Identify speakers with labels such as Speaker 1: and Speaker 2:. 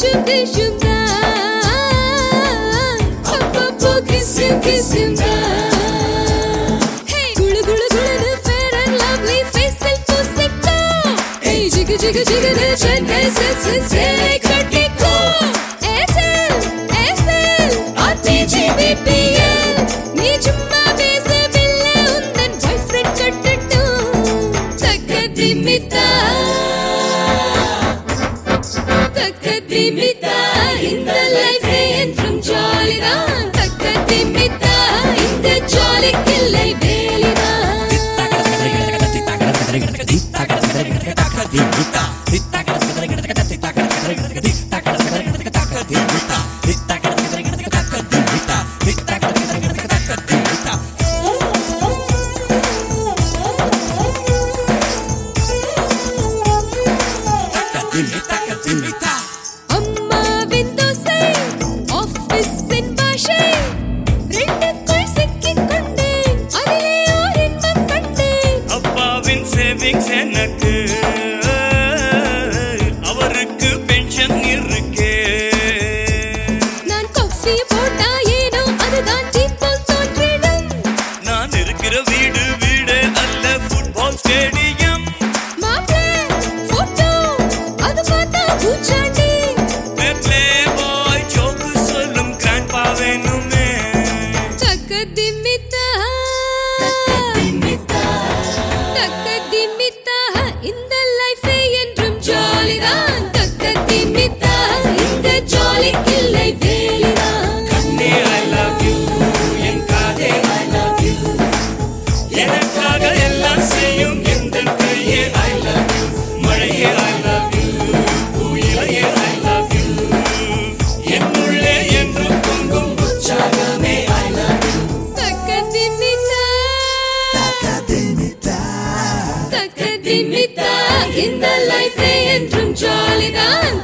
Speaker 1: düşüp düşümden Hop hop hop kesim kesimden Jigga jigga jigga the Chennai sense linda. え! திமித்தா இந்த லைஃபே என்றும் ஜாலிதான்